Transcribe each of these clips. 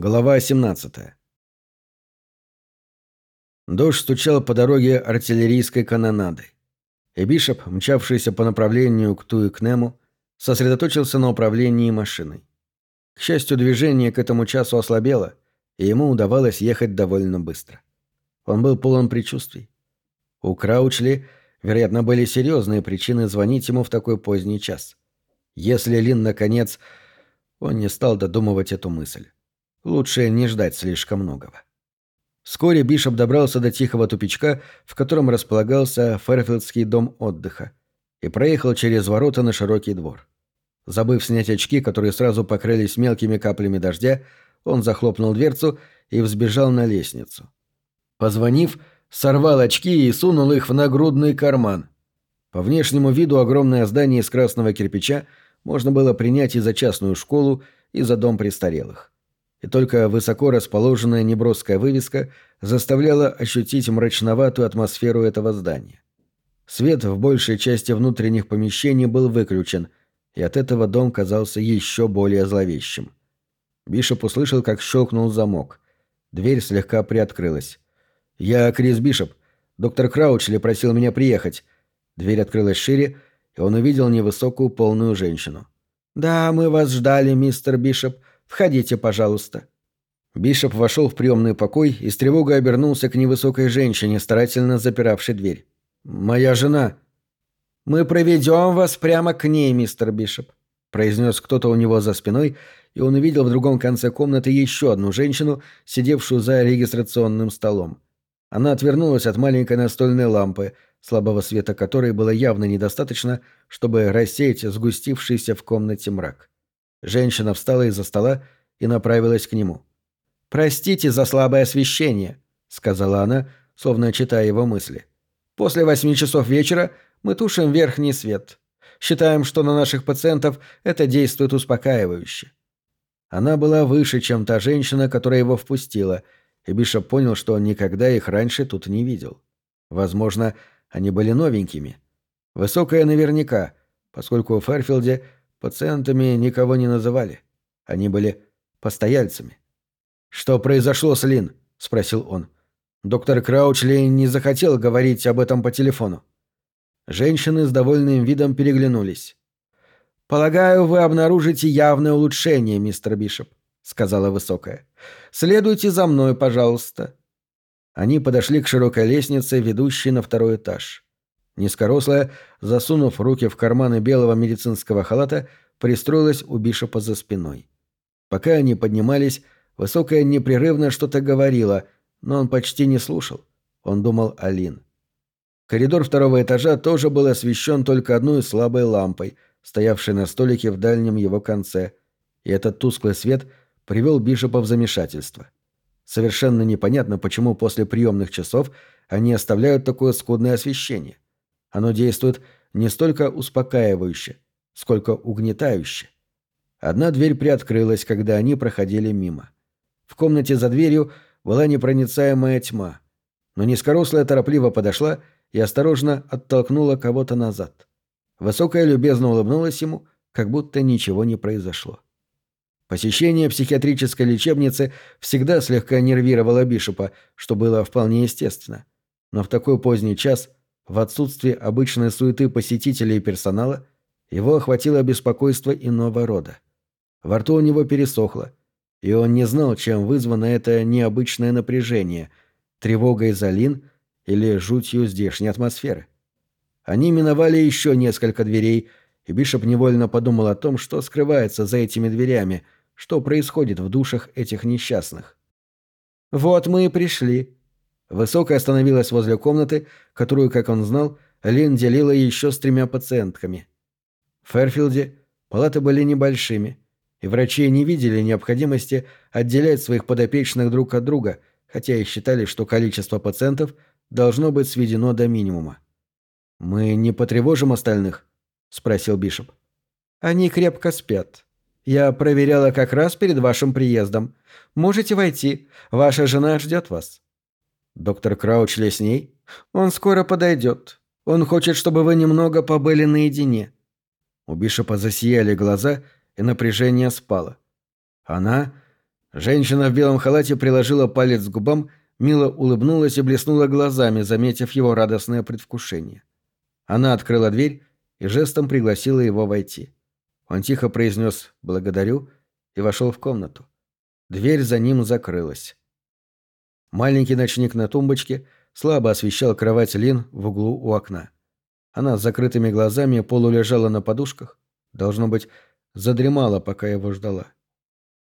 Глава 17. Дождь стучал по дороге артиллерийской канонадой. И Бишоп, мчавшийся по направлению к Туикнему, сосредоточился на управлении машиной. К счастью, движение к этому часу ослабело, и ему удавалось ехать довольно быстро. Он был полон предчувствий. У Краучли, вероятно, были серьезные причины звонить ему в такой поздний час. Если Лин, наконец... Он не стал додумывать эту мысль. Лучше не ждать слишком многого. Вскоре Бишоп добрался до тихого тупичка, в котором располагался Фэрфилдский дом отдыха, и проехал через ворота на широкий двор. Забыв снять очки, которые сразу покрылись мелкими каплями дождя, он захлопнул дверцу и взбежал на лестницу. Позвонив, сорвал очки и сунул их в нагрудный карман. По внешнему виду огромное здание из красного кирпича можно было принять и за частную школу, и за дом престарелых и только высоко расположенная неброская вывеска заставляла ощутить мрачноватую атмосферу этого здания. Свет в большей части внутренних помещений был выключен, и от этого дом казался еще более зловещим. Бишоп услышал, как щелкнул замок. Дверь слегка приоткрылась. «Я Крис Бишоп. Доктор Краучли просил меня приехать». Дверь открылась шире, и он увидел невысокую полную женщину. «Да, мы вас ждали, мистер Бишоп. Входите, пожалуйста». Бишоп вошел в приемный покой и с тревогой обернулся к невысокой женщине, старательно запиравшей дверь. «Моя жена». «Мы проведем вас прямо к ней, мистер Бишоп», — произнес кто-то у него за спиной, и он увидел в другом конце комнаты еще одну женщину, сидевшую за регистрационным столом. Она отвернулась от маленькой настольной лампы, слабого света которой было явно недостаточно, чтобы рассеять сгустившийся в комнате мрак. Женщина встала из-за стола и направилась к нему. «Простите за слабое освещение», — сказала она, словно читая его мысли. «После восьми часов вечера мы тушим верхний свет. Считаем, что на наших пациентов это действует успокаивающе». Она была выше, чем та женщина, которая его впустила, и Бишоп понял, что он никогда их раньше тут не видел. Возможно, они были новенькими. Высокая наверняка, поскольку в Фэрфилде Пациентами никого не называли. Они были постояльцами. «Что произошло с Лин?» – спросил он. Доктор Краучли не захотел говорить об этом по телефону. Женщины с довольным видом переглянулись. «Полагаю, вы обнаружите явное улучшение, мистер Бишоп», — сказала высокая. «Следуйте за мной, пожалуйста». Они подошли к широкой лестнице, ведущей на второй этаж. Низкорослая, засунув руки в карманы белого медицинского халата, пристроилась у Бишопа за спиной. Пока они поднимались, Высокая непрерывно что-то говорила, но он почти не слушал. Он думал о Лин. Коридор второго этажа тоже был освещен только одной слабой лампой, стоявшей на столике в дальнем его конце, и этот тусклый свет привел Бишопа в замешательство. Совершенно непонятно, почему после приемных часов они оставляют такое скудное освещение. Оно действует не столько успокаивающе, сколько угнетающе. Одна дверь приоткрылась, когда они проходили мимо. В комнате за дверью была непроницаемая тьма, но низкорослая торопливо подошла и осторожно оттолкнула кого-то назад. Высокая любезно улыбнулась ему, как будто ничего не произошло. Посещение психиатрической лечебницы всегда слегка нервировало Бишопа, что было вполне естественно. Но в такой поздний час в отсутствие обычной суеты посетителей и персонала его охватило беспокойство иного рода. Во рту у него пересохло, и он не знал, чем вызвано это необычное напряжение – тревогой за Лин или жутью здешней атмосферы. Они миновали еще несколько дверей, и Бишоп невольно подумал о том, что скрывается за этими дверями, что происходит в душах этих несчастных. «Вот мы и пришли», Высокая остановилась возле комнаты, которую, как он знал, Лин делила еще с тремя пациентками. В Фэрфилде палаты были небольшими, и врачи не видели необходимости отделять своих подопечных друг от друга, хотя и считали, что количество пациентов должно быть сведено до минимума. «Мы не потревожим остальных?» – спросил Бишоп. «Они крепко спят. Я проверяла как раз перед вашим приездом. Можете войти. Ваша жена ждет вас». Доктор Краучли с ней? Он скоро подойдет. Он хочет, чтобы вы немного побыли наедине. У Бишопа засияли глаза, и напряжение спало. Она... Женщина в белом халате приложила палец к губам, мило улыбнулась и блеснула глазами, заметив его радостное предвкушение. Она открыла дверь и жестом пригласила его войти. Он тихо произнес «благодарю» и вошел в комнату. Дверь за ним закрылась. Маленький ночник на тумбочке слабо освещал кровать Лин в углу у окна. Она с закрытыми глазами полулежала на подушках, должно быть, задремала, пока его ждала.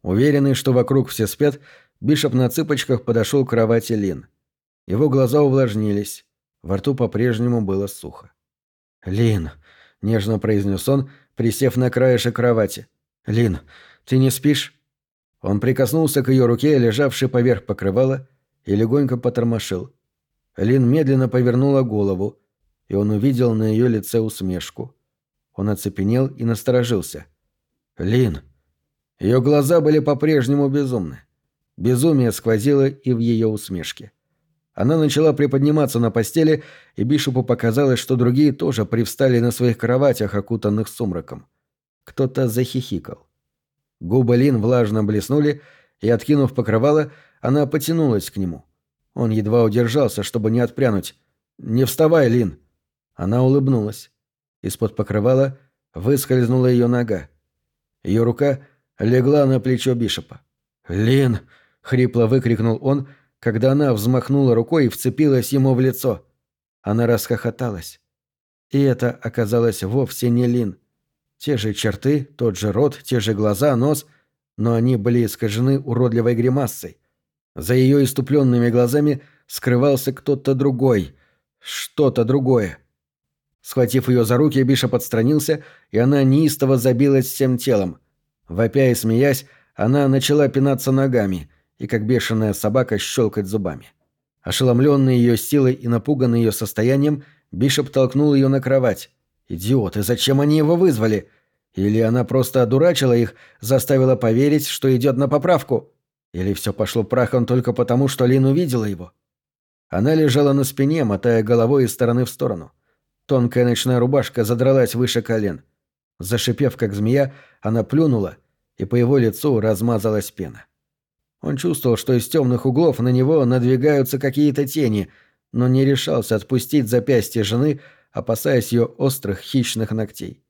Уверенный, что вокруг все спят, Бишоп на цыпочках подошел к кровати Лин. Его глаза увлажнились, во рту по-прежнему было сухо. «Лин», — нежно произнес он, присев на краешек кровати. «Лин, ты не спишь?» Он прикоснулся к ее руке, лежавшей поверх покрывала, и легонько потормошил. Лин медленно повернула голову, и он увидел на ее лице усмешку. Он оцепенел и насторожился. «Лин!» Ее глаза были по-прежнему безумны. Безумие сквозило и в ее усмешке. Она начала приподниматься на постели, и Бишопу показалось, что другие тоже привстали на своих кроватях, окутанных сумраком. Кто-то захихикал. Губы Лин влажно блеснули, и, откинув покрывало, она потянулась к нему. Он едва удержался, чтобы не отпрянуть. «Не вставай, Лин!» Она улыбнулась. Из-под покрывала выскользнула ее нога. Ее рука легла на плечо Бишопа. «Лин!» — хрипло выкрикнул он, когда она взмахнула рукой и вцепилась ему в лицо. Она расхохоталась. И это оказалось вовсе не Лин. Те же черты, тот же рот, те же глаза, нос, но они были искажены уродливой гримасой. За ее иступленными глазами скрывался кто-то другой, что-то другое. Схватив ее за руки, Бишоп отстранился, и она неистово забилась всем телом. Вопя и смеясь, она начала пинаться ногами и, как бешеная собака, щелкать зубами. Ошеломленный ее силой и напуганный ее состоянием, Бишоп толкнул ее на кровать. «Идиоты, зачем они его вызвали? Или она просто одурачила их, заставила поверить, что идет на поправку? Или все пошло прахом только потому, что Лин увидела его?» Она лежала на спине, мотая головой из стороны в сторону. Тонкая ночная рубашка задралась выше колен. Зашипев, как змея, она плюнула, и по его лицу размазалась пена. Он чувствовал, что из темных углов на него надвигаются какие-то тени, но не решался отпустить запястье жены, опасаясь ее острых хищных ногтей.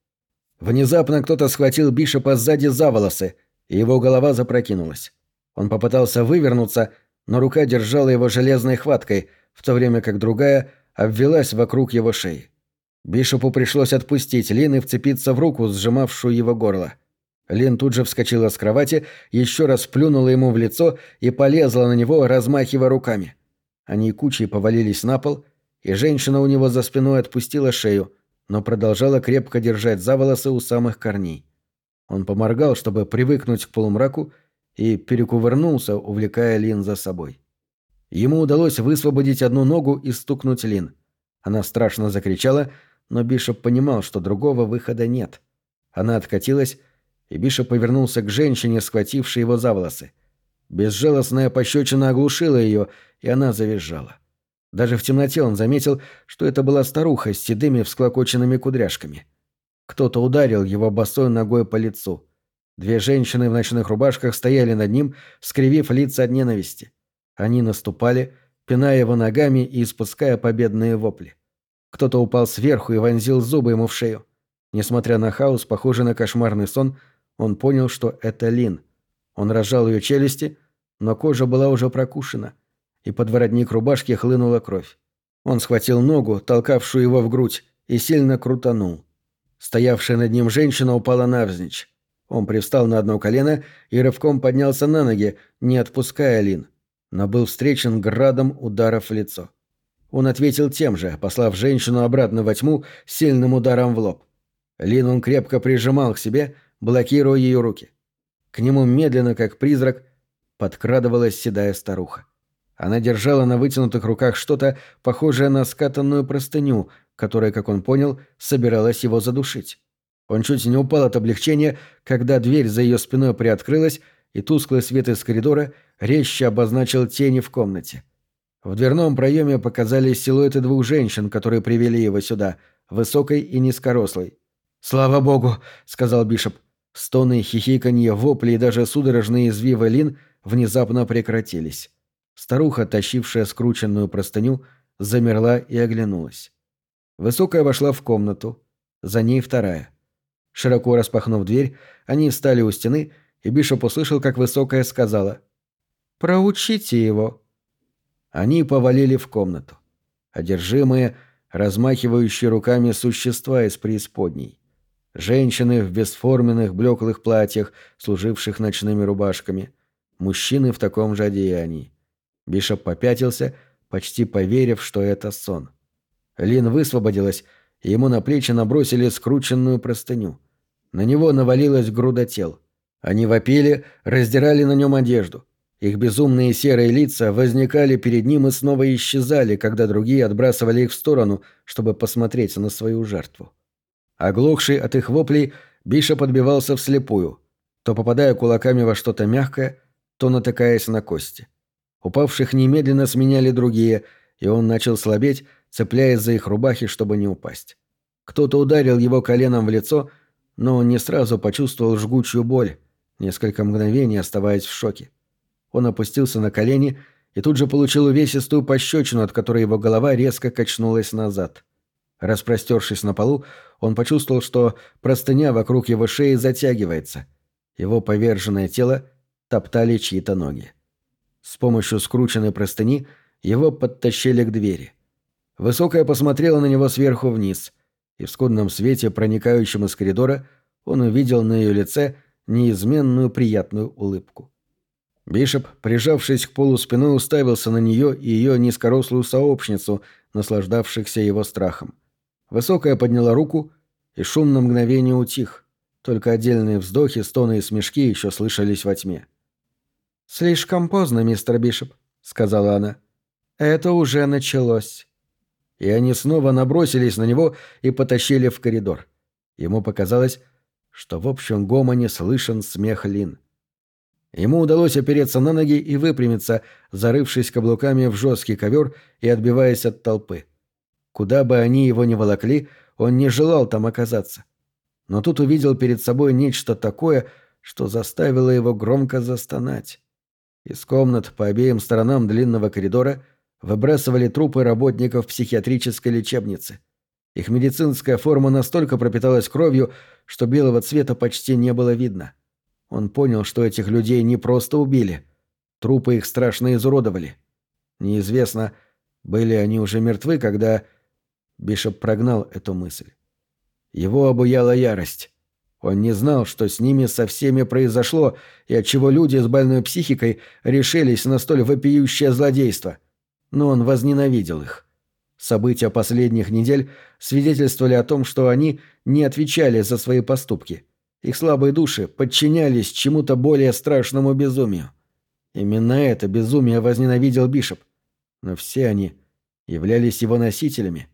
Внезапно кто-то схватил Бишопа сзади за волосы, и его голова запрокинулась. Он попытался вывернуться, но рука держала его железной хваткой, в то время как другая обвелась вокруг его шеи. Бишопу пришлось отпустить Лин и вцепиться в руку, сжимавшую его горло. Лин тут же вскочила с кровати, еще раз плюнула ему в лицо и полезла на него, размахивая руками. Они кучей повалились на пол, и женщина у него за спиной отпустила шею, но продолжала крепко держать за волосы у самых корней. Он поморгал, чтобы привыкнуть к полумраку, и перекувырнулся, увлекая Лин за собой. Ему удалось высвободить одну ногу и стукнуть Лин. Она страшно закричала, но Бишоп понимал, что другого выхода нет. Она откатилась, и Бишоп повернулся к женщине, схватившей его за волосы. Безжалостная пощечина оглушила ее, и она завизжала. Даже в темноте он заметил, что это была старуха с седыми всклокоченными кудряшками. Кто-то ударил его босой ногой по лицу. Две женщины в ночных рубашках стояли над ним, скривив лица от ненависти. Они наступали, пиная его ногами и испуская победные вопли. Кто-то упал сверху и вонзил зубы ему в шею. Несмотря на хаос, похожий на кошмарный сон, он понял, что это Лин. Он разжал ее челюсти, но кожа была уже прокушена, и под воротник рубашки хлынула кровь. Он схватил ногу, толкавшую его в грудь, и сильно крутанул. Стоявшая над ним женщина упала навзничь. Он привстал на одно колено и рывком поднялся на ноги, не отпуская Лин, но был встречен градом ударов в лицо. Он ответил тем же, послав женщину обратно во тьму сильным ударом в лоб. Лин он крепко прижимал к себе, блокируя ее руки. К нему медленно, как призрак, подкрадывалась седая старуха. Она держала на вытянутых руках что-то, похожее на скатанную простыню, которая, как он понял, собиралась его задушить. Он чуть не упал от облегчения, когда дверь за ее спиной приоткрылась, и тусклый свет из коридора резче обозначил тени в комнате. В дверном проеме показались силуэты двух женщин, которые привели его сюда, высокой и низкорослой. «Слава богу!» — сказал Бишоп. Стоны, хихиканье, вопли и даже судорожные извивы Лин внезапно прекратились. Старуха, тащившая скрученную простыню, замерла и оглянулась. Высокая вошла в комнату, за ней вторая. Широко распахнув дверь, они встали у стены, и Бишоп услышал, как Высокая сказала «Проучите его». Они повалили в комнату. Одержимые, размахивающие руками существа из преисподней. Женщины в бесформенных блеклых платьях, служивших ночными рубашками. Мужчины в таком же одеянии. Бишоп попятился, почти поверив, что это сон. Лин высвободилась, и ему на плечи набросили скрученную простыню. На него навалилась груда тел. Они вопили, раздирали на нем одежду. Их безумные серые лица возникали перед ним и снова исчезали, когда другие отбрасывали их в сторону, чтобы посмотреть на свою жертву. Оглохший от их воплей, Биша подбивался вслепую, то попадая кулаками во что-то мягкое, то натыкаясь на кости. Упавших немедленно сменяли другие, и он начал слабеть, цепляясь за их рубахи, чтобы не упасть. Кто-то ударил его коленом в лицо, но он не сразу почувствовал жгучую боль, несколько мгновений оставаясь в шоке. Он опустился на колени и тут же получил увесистую пощечину, от которой его голова резко качнулась назад. Распростершись на полу, он почувствовал, что простыня вокруг его шеи затягивается. Его поверженное тело топтали чьи-то ноги. С помощью скрученной простыни его подтащили к двери. Высокая посмотрела на него сверху вниз, и в скудном свете, проникающем из коридора, он увидел на ее лице неизменную приятную улыбку. Бишоп, прижавшись к полу спиной, уставился на нее и ее низкорослую сообщницу, наслаждавшихся его страхом. Высокая подняла руку, и шум на мгновение утих. Только отдельные вздохи, стоны и смешки еще слышались во тьме. «Слишком поздно, мистер Бишоп», — сказала она. «Это уже началось». И они снова набросились на него и потащили в коридор. Ему показалось, что в общем гомоне слышен смех Лин. Ему удалось опереться на ноги и выпрямиться, зарывшись каблуками в жесткий ковер и отбиваясь от толпы. Куда бы они его ни волокли, он не желал там оказаться. Но тут увидел перед собой нечто такое, что заставило его громко застонать. Из комнат по обеим сторонам длинного коридора выбрасывали трупы работников психиатрической лечебницы. Их медицинская форма настолько пропиталась кровью, что белого цвета почти не было видно. Он понял, что этих людей не просто убили. Трупы их страшно изуродовали. Неизвестно, были они уже мертвы, когда Бишоп прогнал эту мысль. Его обуяла ярость. Он не знал, что с ними со всеми произошло, и отчего люди с больной психикой решились на столь вопиющее злодейство. Но он возненавидел их. События последних недель свидетельствовали о том, что они не отвечали за свои поступки. Их слабые души подчинялись чему-то более страшному безумию. Именно это безумие возненавидел Бишоп. Но все они являлись его носителями –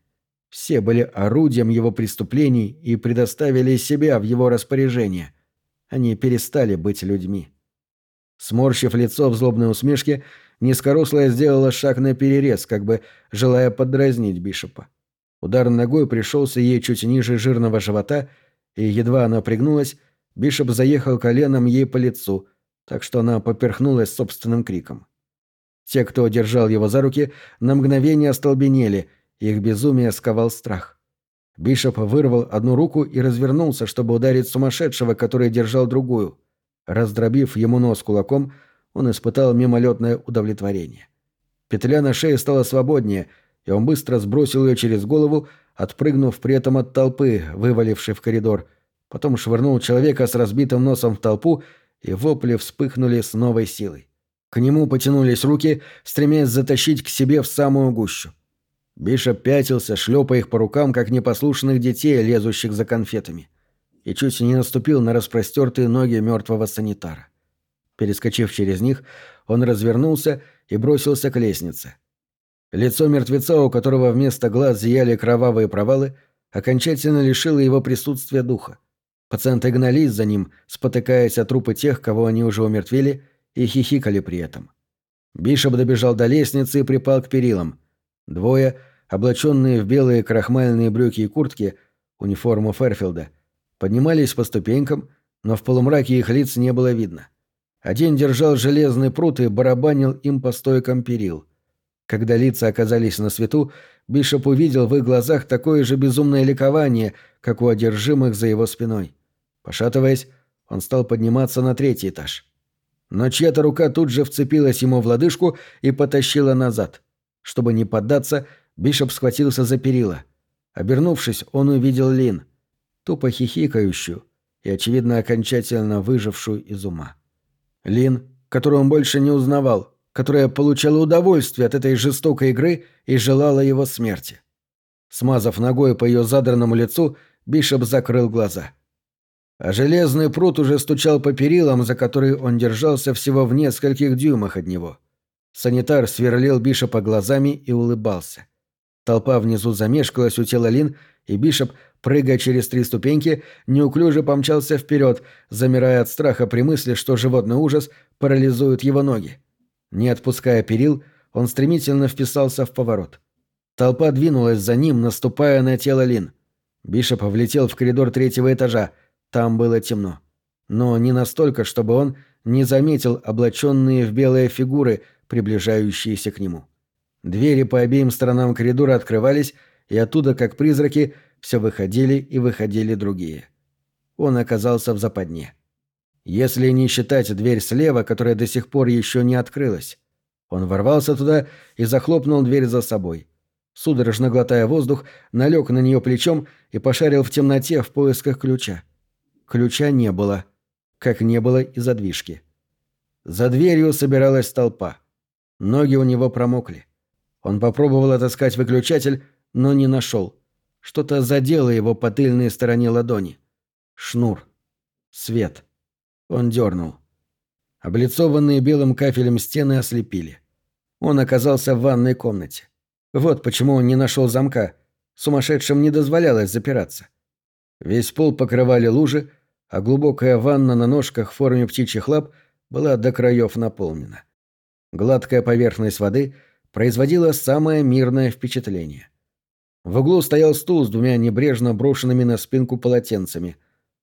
все были орудием его преступлений и предоставили себя в его распоряжение. Они перестали быть людьми. Сморщив лицо в злобной усмешке, низкорослая сделала шаг на перерез, как бы желая подразнить Бишопа. Удар ногой пришелся ей чуть ниже жирного живота, и едва она пригнулась, Бишоп заехал коленом ей по лицу, так что она поперхнулась собственным криком. Те, кто держал его за руки, на мгновение остолбенели — их безумие сковал страх. Бишоп вырвал одну руку и развернулся, чтобы ударить сумасшедшего, который держал другую. Раздробив ему нос кулаком, он испытал мимолетное удовлетворение. Петля на шее стала свободнее, и он быстро сбросил ее через голову, отпрыгнув при этом от толпы, вывалившей в коридор. Потом швырнул человека с разбитым носом в толпу, и вопли вспыхнули с новой силой. К нему потянулись руки, стремясь затащить к себе в самую гущу. Бишоп пятился, шлепая их по рукам, как непослушных детей, лезущих за конфетами. И чуть не наступил на распростертые ноги мертвого санитара. Перескочив через них, он развернулся и бросился к лестнице. Лицо мертвеца, у которого вместо глаз зияли кровавые провалы, окончательно лишило его присутствия духа. Пациенты гнались за ним, спотыкаясь о трупы тех, кого они уже умертвили, и хихикали при этом. Бишоп добежал до лестницы и припал к перилам. Двое — облаченные в белые крахмальные брюки и куртки, униформу Ферфилда, поднимались по ступенькам, но в полумраке их лиц не было видно. Один держал железный прут и барабанил им по стойкам перил. Когда лица оказались на свету, Бишоп увидел в их глазах такое же безумное ликование, как у одержимых за его спиной. Пошатываясь, он стал подниматься на третий этаж. Но чья-то рука тут же вцепилась ему в лодыжку и потащила назад. Чтобы не поддаться, Бишоп схватился за перила. Обернувшись, он увидел Лин, тупо хихикающую и, очевидно, окончательно выжившую из ума. Лин, которую он больше не узнавал, которая получала удовольствие от этой жестокой игры и желала его смерти. Смазав ногой по ее задранному лицу, Бишоп закрыл глаза. А железный пруд уже стучал по перилам, за которые он держался всего в нескольких дюймах от него. Санитар сверлил Бишопа глазами и улыбался. Толпа внизу замешкалась у тела Лин, и Бишоп, прыгая через три ступеньки, неуклюже помчался вперед, замирая от страха при мысли, что животный ужас парализует его ноги. Не отпуская перил, он стремительно вписался в поворот. Толпа двинулась за ним, наступая на тело Лин. Бишоп влетел в коридор третьего этажа. Там было темно. Но не настолько, чтобы он не заметил облаченные в белые фигуры, приближающиеся к нему. Двери по обеим сторонам коридора открывались, и оттуда, как призраки, все выходили и выходили другие. Он оказался в западне. Если не считать дверь слева, которая до сих пор еще не открылась. Он ворвался туда и захлопнул дверь за собой. Судорожно глотая воздух, налег на нее плечом и пошарил в темноте в поисках ключа. Ключа не было, как не было и задвижки. За дверью собиралась толпа. Ноги у него промокли. Он попробовал отыскать выключатель, но не нашел. Что-то задело его по тыльной стороне ладони. Шнур. Свет. Он дернул. Облицованные белым кафелем стены ослепили. Он оказался в ванной комнате. Вот почему он не нашел замка. Сумасшедшим не дозволялось запираться. Весь пол покрывали лужи, а глубокая ванна на ножках в форме птичьих лап была до краев наполнена. Гладкая поверхность воды производила самое мирное впечатление. В углу стоял стул с двумя небрежно брошенными на спинку полотенцами.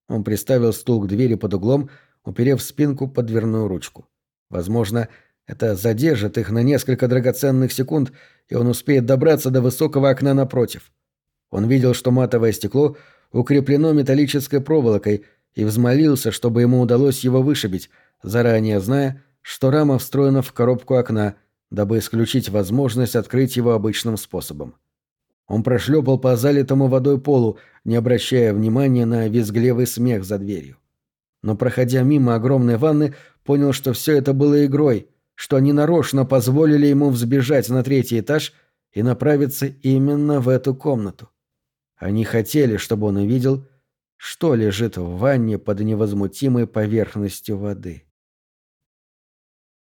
Он приставил стул к двери под углом, уперев спинку под дверную ручку. Возможно, это задержит их на несколько драгоценных секунд, и он успеет добраться до высокого окна напротив. Он видел, что матовое стекло укреплено металлической проволокой, и взмолился, чтобы ему удалось его вышибить, заранее зная, что рама встроена в коробку окна, дабы исключить возможность открыть его обычным способом. Он прошлепал по залитому водой полу, не обращая внимания на визглевый смех за дверью но, проходя мимо огромной ванны, понял, что все это было игрой, что они нарочно позволили ему взбежать на третий этаж и направиться именно в эту комнату. Они хотели, чтобы он увидел, что лежит в ванне под невозмутимой поверхностью воды.